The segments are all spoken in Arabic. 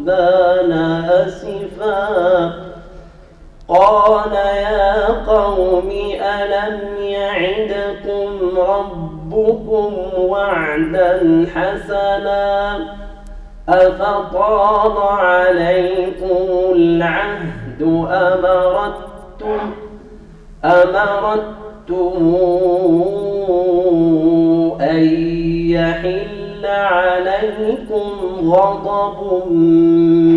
غضبان أسفا. قال يا قوم ألم يعدكم ربكم وعدا حسنا؟ أفطال عليكم العهد أمرتم أمرتم أن يحل عليكم غضب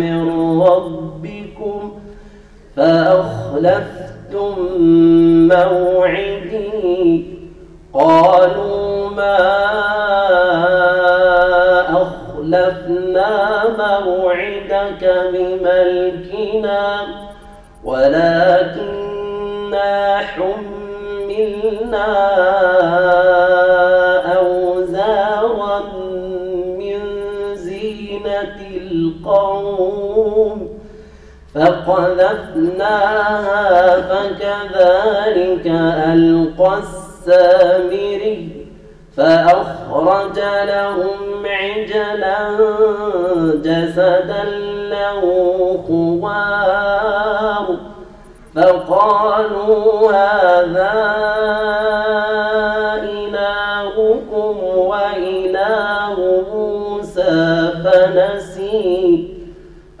من ربكم فأخلفتم موعدي. قالوا ما أخلفنا موعدك بملكنا ولكننا حملنا القوم فقذفناها فكذلك ألقى السامري فأخرج لهم عجلا جسدا له خوار فقالوا هذا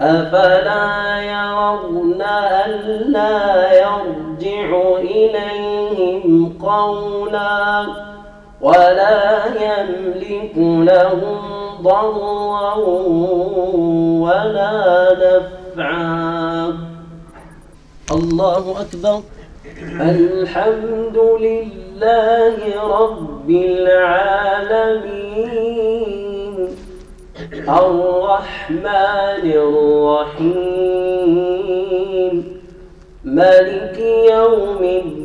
أفلا يرون ألا يرجع إليهم قولا ولا يملك لهم ضرا ولا نفعا. الله أكبر. الحمد لله رب العالمين. الرحمن الرحيم. ملك يوم الدين.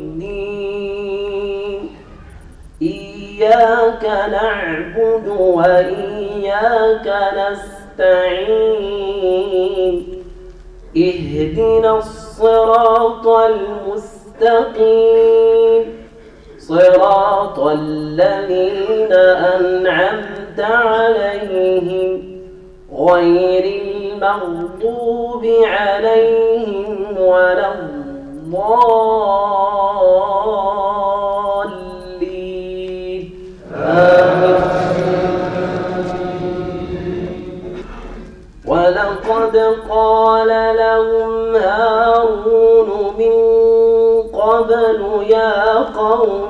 إياك نعبد وإياك نستعين. اهدنا الصراط المستقيم. صراط الذين أنعمت عليهم غير المغضوب عليهم ولا الضالين. ولقد قال لهم هارون من قبل يا قوم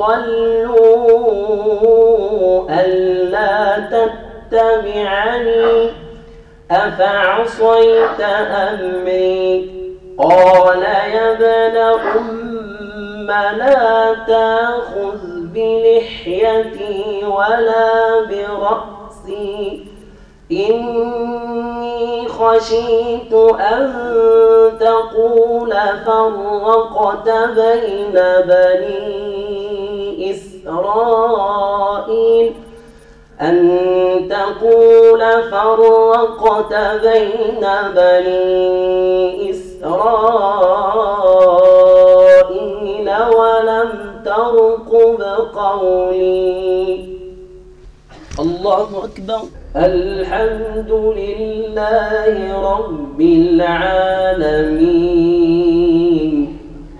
ضلوا ألا تتبعني أفعصيت أمري قال يا ابن أم لا تأخذ بلحيتي ولا برأسي إني خشيت أن تقول فرقت بين بني إسرائيل أن تقول فرقت بين بني إسرائيل ولم ترقب قولي الله أكبر. الحمد لله رب العالمين.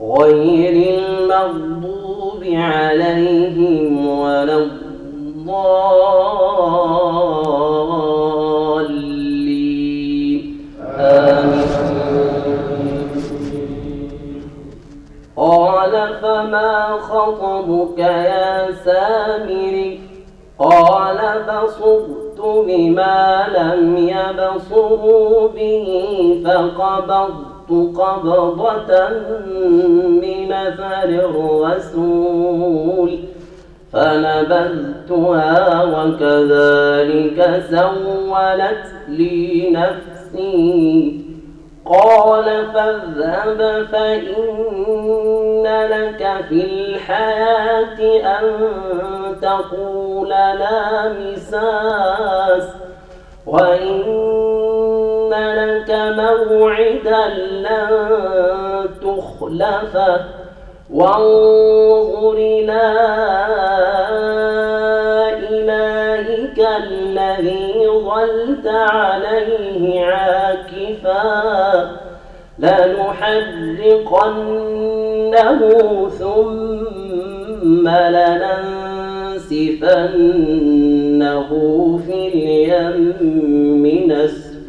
غير المغضوب عليهم ولا الضالين. قال فما خطبك يا سامري؟ قال بصرت بما لم يبصروا به فقبضت قبضة من أثر الرسول فنبذتها وكذلك سولت لي نفسي. قال فاذهب فإن لك في الحياة أن تقول لا مساس وإن لك موعدا لن تخلفه. وانظر إلى إلهك الذي ظلت عليه عاكفا. لنحرقنه ثم لننسفنه في اليم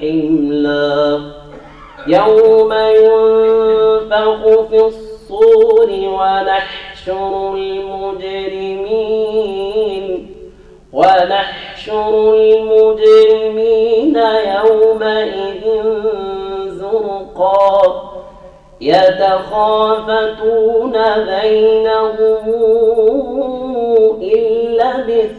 حملا. يوم ينفخ في الصور ونحشر المجرمين ونحشر المجرمين يومئذ زرقا. يتخافتون بينهم إن لبثتم.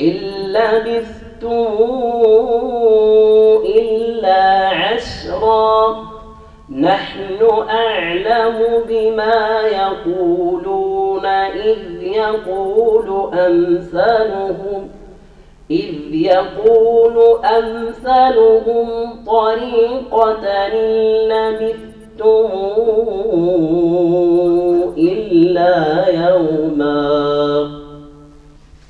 إن لبثتم إلا عشرا نحن أعلم بما يقولون إذ يقول أمثالهم إذ يقول أمثلهم طريقة إن لبثتم إلا يوما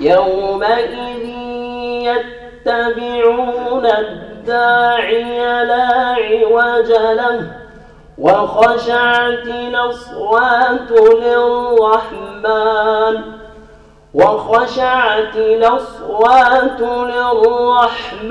يومئذ يتبعون الداعي لا عوج له وخشعت الأصوات للرحمن وخشعت الأصوات للرحمن.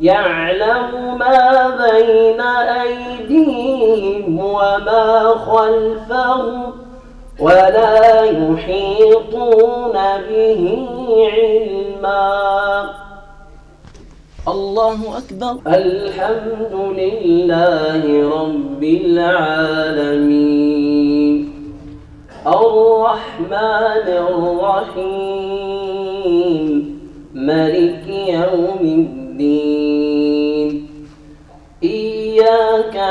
يعلم ما بين أيديهم وما خلفهم ولا يحيطون به علما. الله أكبر. الحمد لله رب العالمين. الرحمن الرحيم. ملك يوم الدين.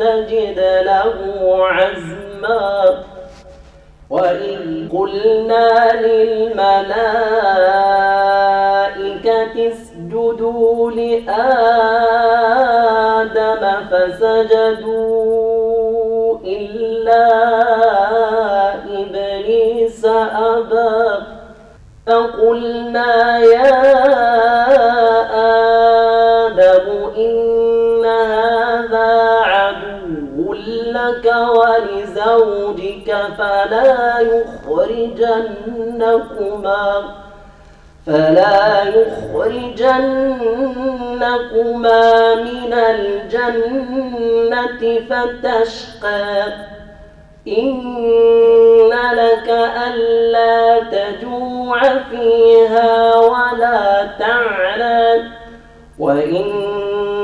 تجد له عزما. وإذ قلنا للملائكة اسجدوا لآدم فسجدوا إلا إبليس أبى. فقلنا يا آدم إن لك ولزوجك فلا يخرجنكما فلا يخرجنكما من الجنة فتشقى. إن لك ألا تجوع فيها ولا تعلى.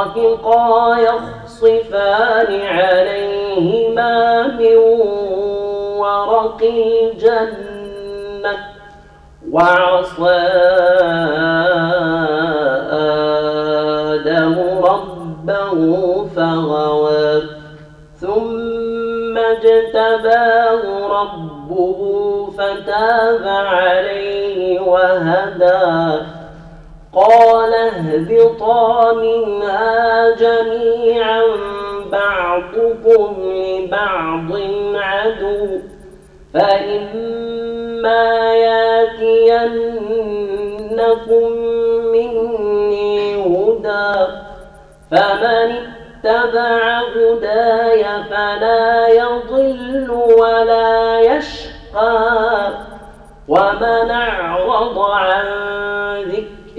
وطفقا يخصفان عليهما من ورق الجنة وعصى آدم ربه فغوى. ثم اجتباه ربه فتاب عليه وهدى. قال اهبطا منها جميعا بعضكم لبعض عدو فإما ياتينكم مني هدى فمن اتبع هداي فلا يضل ولا يشقى ومن أعرض عن ذكري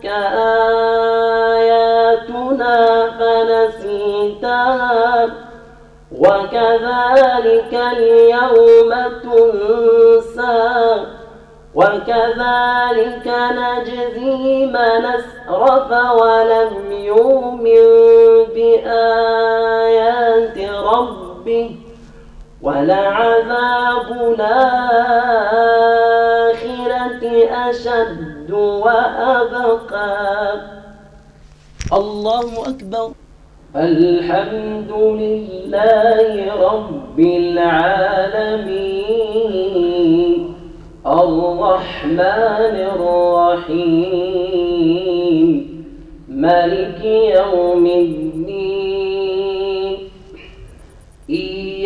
أتتك آياتنا فنسيتها. وكذلك اليوم تنسى. وكذلك نجزي من أسرف ولم يؤمن بآيات ربه. ولعذاب الآخرة أشد وأبقى. الله أكبر. الحمد لله رب العالمين. الرحمن الرحيم. ملك يوم الدين.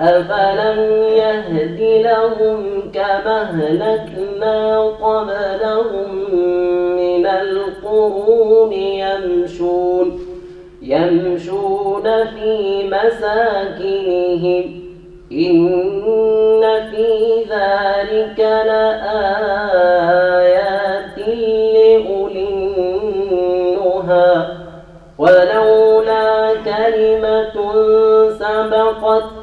أفلم يهد لهم كما أهلكنا قبلهم من القرون يمشون يمشون في مساكنهم إن في ذلك لآيات لأولي النهى ولولا كلمة سبقت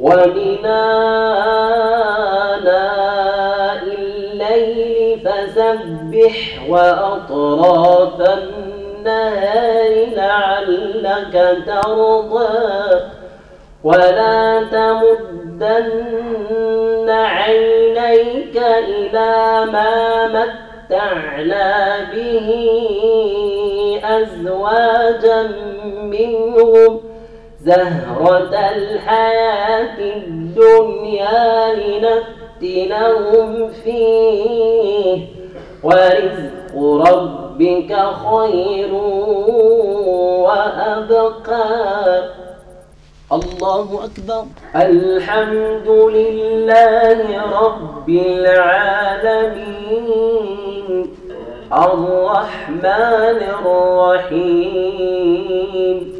ومن آناء الليل فسبح وأطراف النهار لعلك ترضى ولا تمدن عينيك إلى ما متعنا به أزواجا منهم زهرة الحياة الدنيا لنفتنهم فيه. ورزق ربك خير وأبقى. الله أكبر. الحمد لله رب العالمين. الرحمن الرحيم.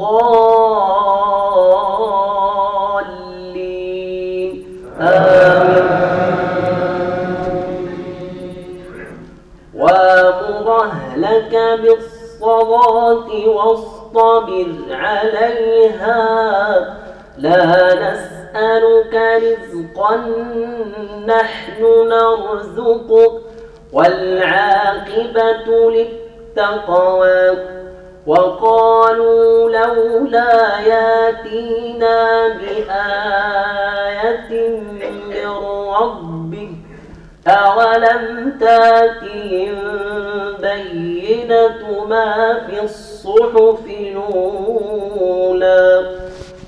آمين. وأمر أهلك بالصلاة واصطبر عليها. لا نسألك رزقا نحن نرزقك. والعاقبة للتقوى. وقالوا لولا ياتينا بآية من ربه أولم تأتهم بينة ما في الصحف الأولى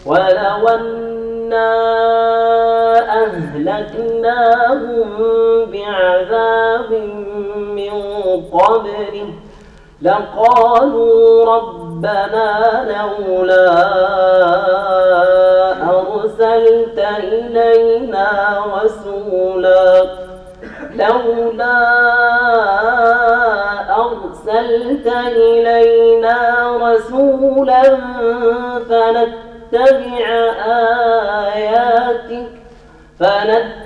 ولو أنا أهلكناهم بعذاب من قبله لقالوا ربنا لولا أرسلت إلينا رسولا لولا أرسلت إلينا رسولا فنتبع آياتك فنتبع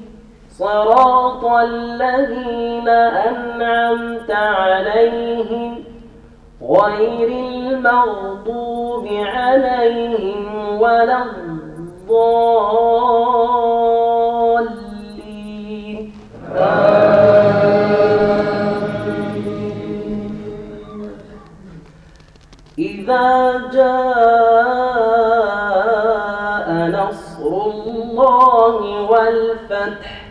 صراط الذين أنعمت عليهم غير المغضوب عليهم ولا الضالين. إذا جاء نصر الله والفتح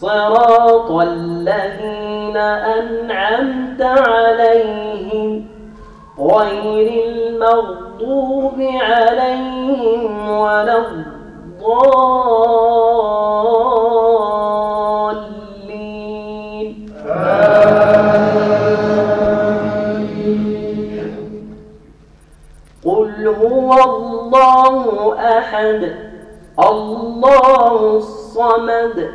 صراط الذين أنعمت عليهم غير المغضوب عليهم ولا الضالين. قل هو الله أحد. الله الصمد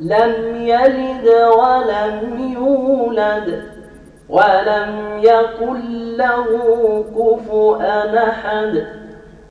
لم يلد ولم يولد ولم يكن له كفؤا أحد.